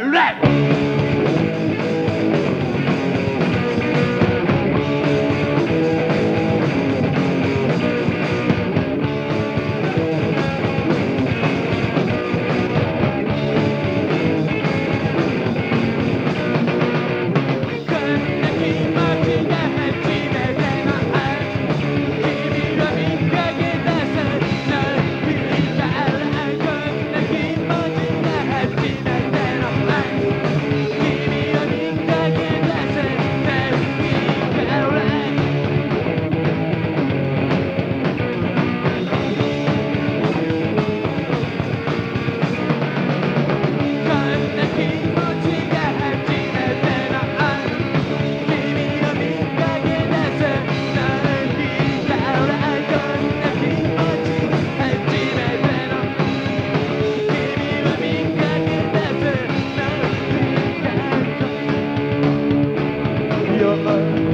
Right. lover.